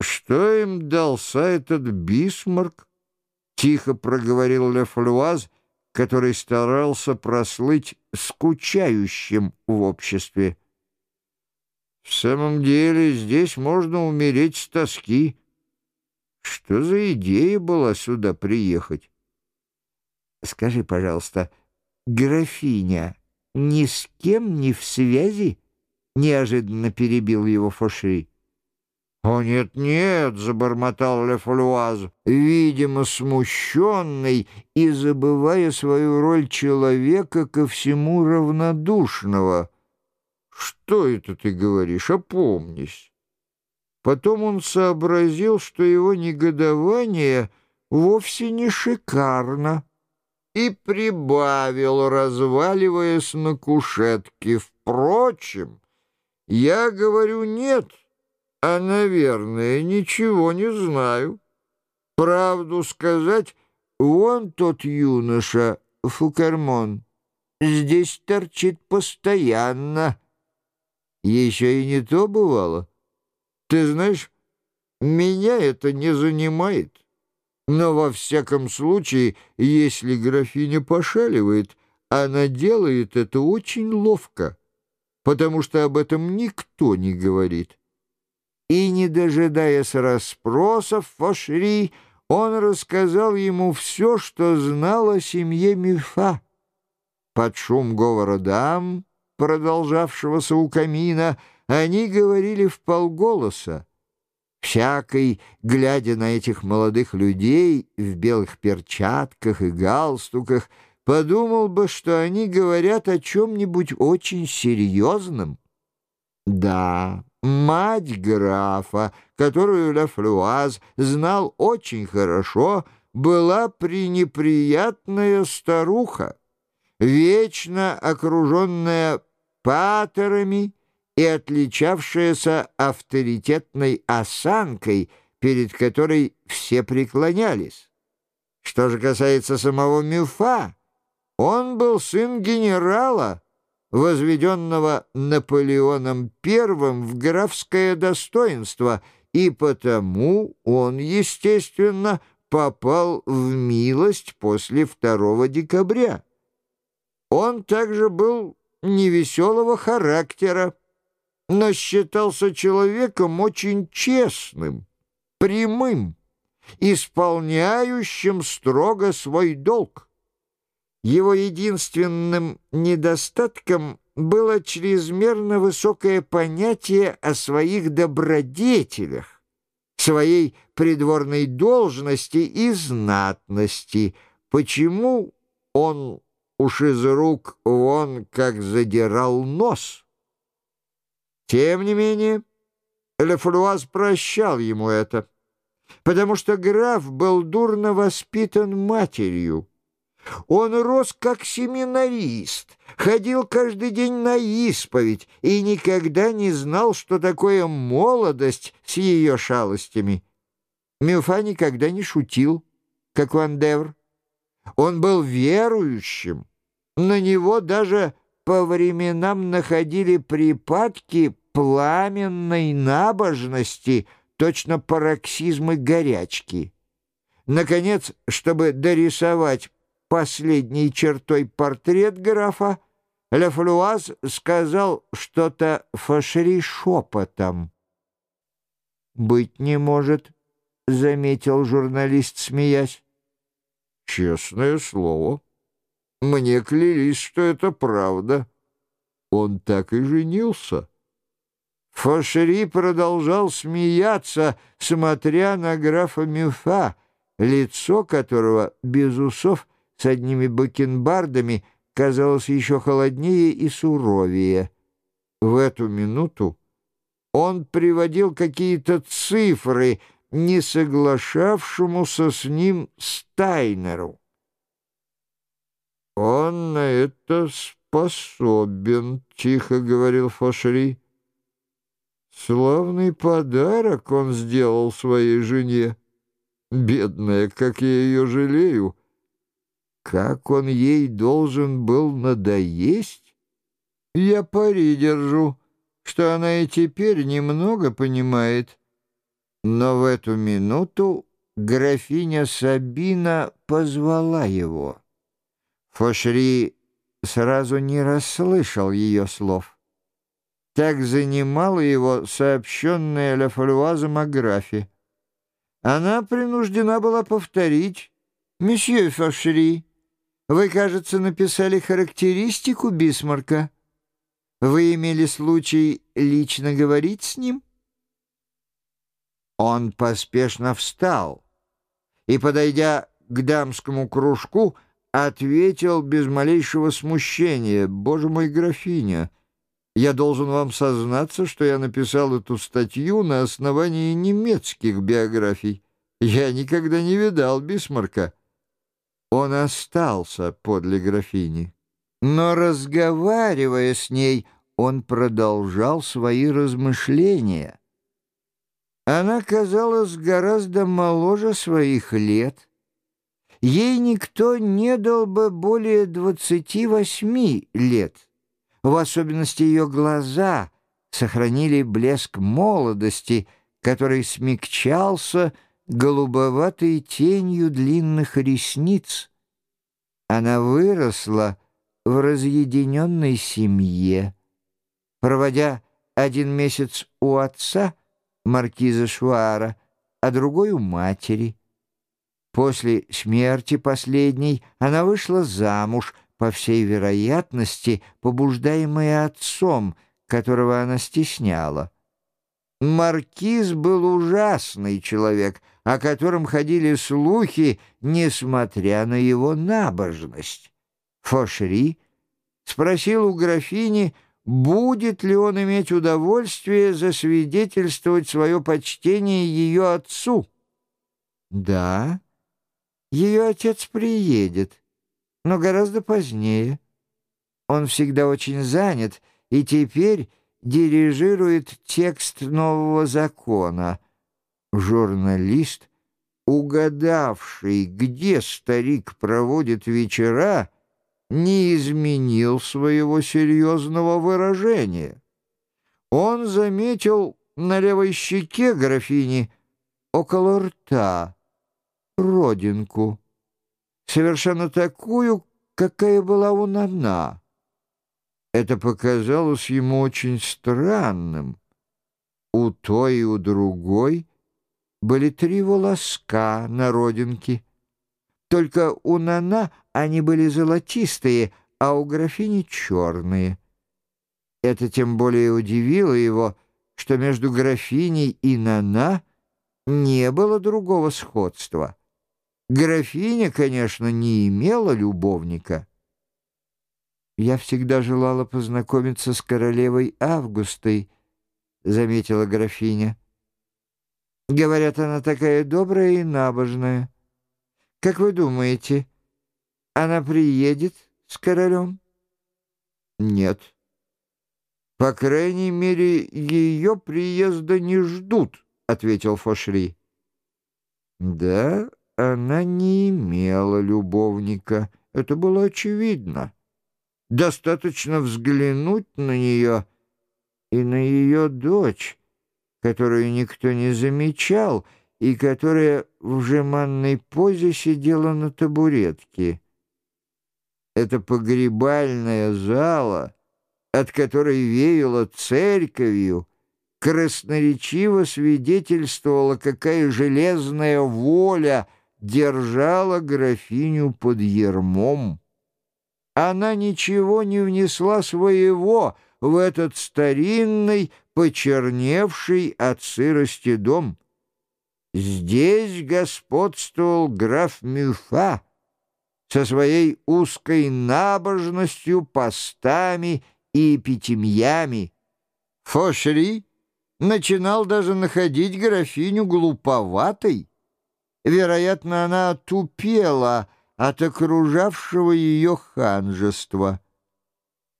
«Что им дался этот бисмарк?» — тихо проговорил Ле Флюаз, который старался прослыть скучающим в обществе. «В самом деле здесь можно умереть с тоски. Что за идея была сюда приехать?» «Скажи, пожалуйста, графиня ни с кем не в связи?» — неожиданно перебил его Фоши. «О, нет-нет», — забормотал Лефлюаз, видимо, смущенный и забывая свою роль человека ко всему равнодушного. «Что это ты говоришь? Опомнись». Потом он сообразил, что его негодование вовсе не шикарно, и прибавил, разваливаясь на кушетке. «Впрочем, я говорю нет» а, наверное, ничего не знаю. Правду сказать, вон тот юноша, Фукермон, здесь торчит постоянно. Еще и не то бывало. Ты знаешь, меня это не занимает. Но во всяком случае, если графиня пошаливает, она делает это очень ловко, потому что об этом никто не говорит и, не дожидаясь расспросов Фошри, он рассказал ему все, что знал о семье Мифа. Под шум говора дам, продолжавшегося у камина, они говорили в полголоса. Всякий, глядя на этих молодых людей в белых перчатках и галстуках, подумал бы, что они говорят о чем-нибудь очень серьезном. Да, Мать графа, которую Лафлюаз знал очень хорошо, была пренеприятная старуха, вечно окруженная патерами и отличавшаяся авторитетной осанкой, перед которой все преклонялись. Что же касается самого Мюфа, он был сын генерала, возведенного Наполеоном I в графское достоинство, и потому он, естественно, попал в милость после 2 декабря. Он также был невеселого характера, но считался человеком очень честным, прямым, исполняющим строго свой долг. Его единственным недостатком было чрезмерно высокое понятие о своих добродетелях, своей придворной должности и знатности, почему он уж из рук вон как задирал нос. Тем не менее, Лефруаз прощал ему это, потому что граф был дурно воспитан матерью, он рос как семинарист, ходил каждый день на исповедь и никогда не знал, что такое молодость с ее шалостями. Мюфа никогда не шутил, как Вандевр. Он был верующим. На него даже по временам находили припадки пламенной набожности, точно пароксизмы горячки. Наконец, чтобы дорисовать последней чертой портрет графа, Лефлюаз сказал что-то Фашери шепотом. «Быть не может», — заметил журналист, смеясь. «Честное слово. Мне клялись, что это правда. Он так и женился». Фашери продолжал смеяться, смотря на графа Мюфа, лицо которого без усов — с одними бакенбардами казалось еще холоднее и суровее. В эту минуту он приводил какие-то цифры, не соглашавшемуся с ним Стайнеру. «Он на это способен», — тихо говорил Фошри. «Славный подарок он сделал своей жене. Бедная, как я ее жалею». Как он ей должен был надоесть? Я пари держу, что она и теперь немного понимает. Но в эту минуту графиня Сабина позвала его. Фошри сразу не расслышал ее слов. Так занимало его сообщенное Ля Фалюазом о графе. Она принуждена была повторить «Месье Фошри, вы, кажется, написали характеристику Бисмарка. Вы имели случай лично говорить с ним?» Он поспешно встал и, подойдя к дамскому кружку, ответил без малейшего смущения. «Боже мой, графиня, я должен вам сознаться, что я написал эту статью на основании немецких биографий. Я никогда не видал Бисмарка». Он остался подле графини. Но, разговаривая с ней, он продолжал свои размышления — она казалась гораздо моложе своих лет. Ей никто не дал бы более двадцати восьми лет. В особенности ее глаза сохранили блеск молодости, который смягчался голубоватой тенью длинных ресниц. Она выросла в разъединенной семье. Проводя один месяц у отца — маркиза Шуара, а другой у матери. После смерти последней она вышла замуж, по всей вероятности, побуждаемая отцом, которого она стесняла. Маркиз был ужасный человек, о котором ходили слухи, несмотря на его набожность. Фошри спросил у графини, будет ли он иметь удовольствие засвидетельствовать свое почтение ее отцу. Да, ее отец приедет, но гораздо позднее. Он всегда очень занят и теперь дирижирует текст нового закона. Журналист, угадавший, где старик проводит вечера, не изменил своего серьезного выражения. Он заметил на левой щеке графини около рта родинку, совершенно такую, какая была у Нана. Это показалось ему очень странным. У той и у другой были три волоска на родинке. Только у Нана они были золотистые, а у графини черные. Это тем более удивило его, что между графиней и Нана не было другого сходства. Графиня, конечно, не имела любовника. «Я всегда желала познакомиться с королевой Августой», — заметила графиня. «Говорят, она такая добрая и набожная». Как вы думаете, она приедет с королем? Нет. По крайней мере, ее приезда не ждут, ответил Фошри. Да, она не имела любовника, это было очевидно. Достаточно взглянуть на нее и на ее дочь, которую никто не замечал, и которая в жеманной позе сидела на табуретке. Это погребальная зала, от которой веяло церковью, красноречиво свидетельствовала, какая железная воля держала графиню под ермом. Она ничего не внесла своего в этот старинный, почерневший от сырости дом — Здесь господствовал граф Мюфа со своей узкой набожностью, постами и эпитемьями. Фошри начинал даже находить графиню глуповатой. Вероятно, она отупела от окружавшего ее ханжества.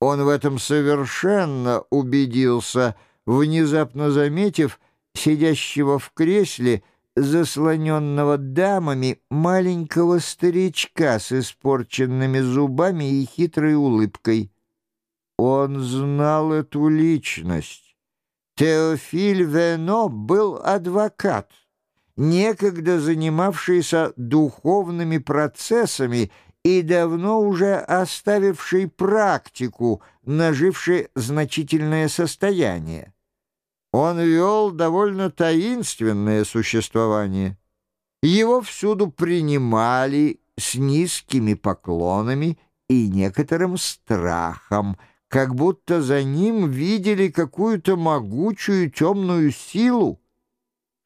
Он в этом совершенно убедился, внезапно заметив сидящего в кресле, заслоненного дамами маленького старичка с испорченными зубами и хитрой улыбкой. Он знал эту личность Теофиль Вено был адвокат, некогда занимавшийся духовными процессами и давно уже оставивший практику, наживший значительное состояние. Он вел довольно таинственное существование. Его всюду принимали с низкими поклонами и некоторым страхом, как будто за ним видели какую-то могучую темную силу.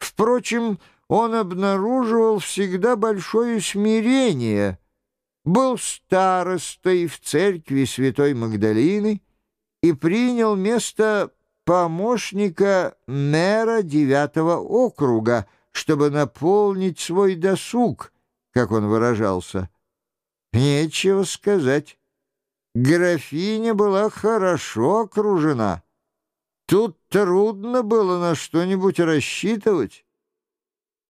Впрочем, он обнаруживал всегда большое смирение, был старостой в церкви Святой Магдалины и принял место помощника мэра девятого округа, чтобы наполнить свой досуг, как он выражался. Нечего сказать. Графиня была хорошо окружена. Тут трудно было на что-нибудь рассчитывать.